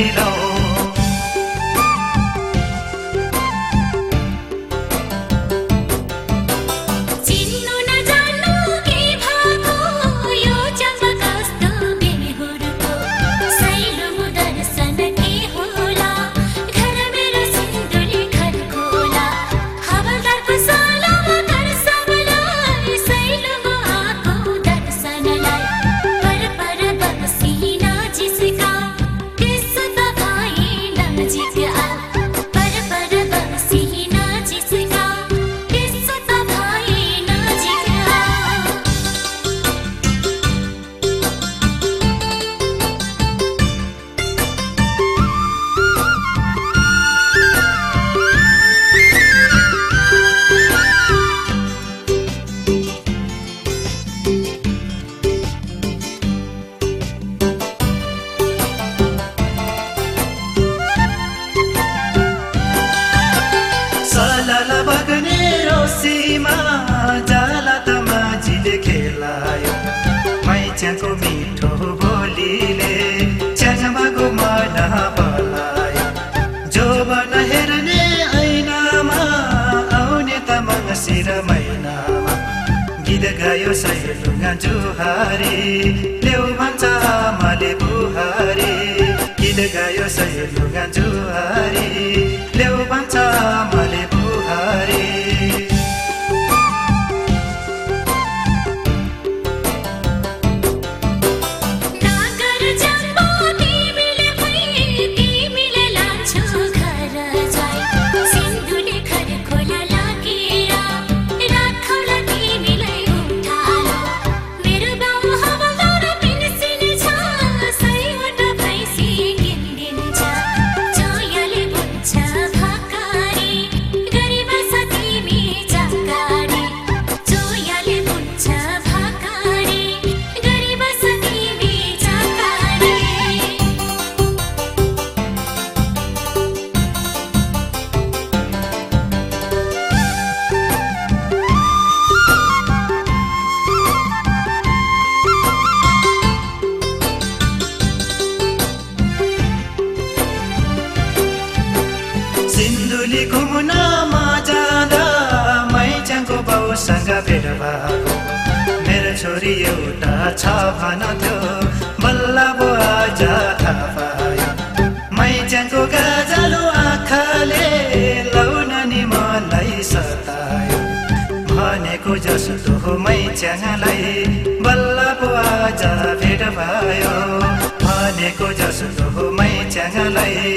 र गीत गायो सैलुङ्गा जुहारी। ल्याउ भन्छ आमाले बुहारी। गीत गायो सैलुङ्गा जुहारी। बाउसँग भेट भएको मेरो छोरी एउटा छ भन्थ्यो बल्ल आज थाहा गाजालो आँखाले लाउन नि मलाई सतायो। भनेको जस्तो हो मैच्याङलाई बल्ल आज भेट भयो भनेको जस्तो हो मैच्याङलाई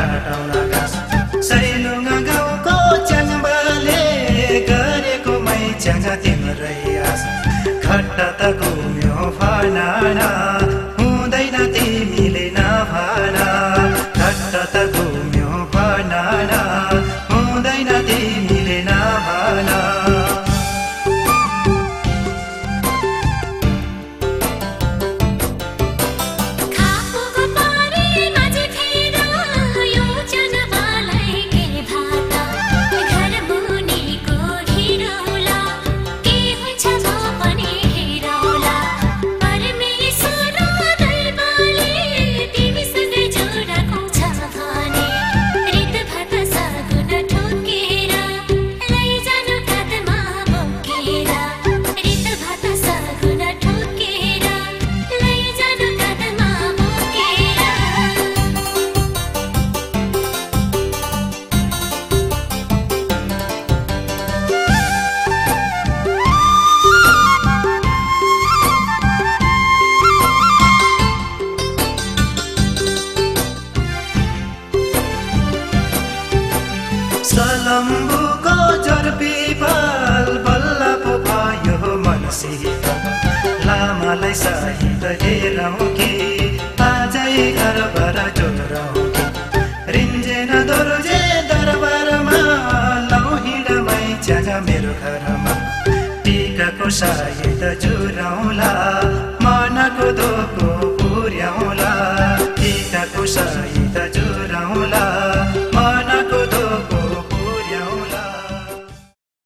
लामालाई साहित हेरौँ कि? आजै घरबाट डोराउँ कि? रिन्जेन दोर्जे दरबारमा लौ हिँडमै ज्याग मेरो घरमा। टिकाको साहित जुराउला।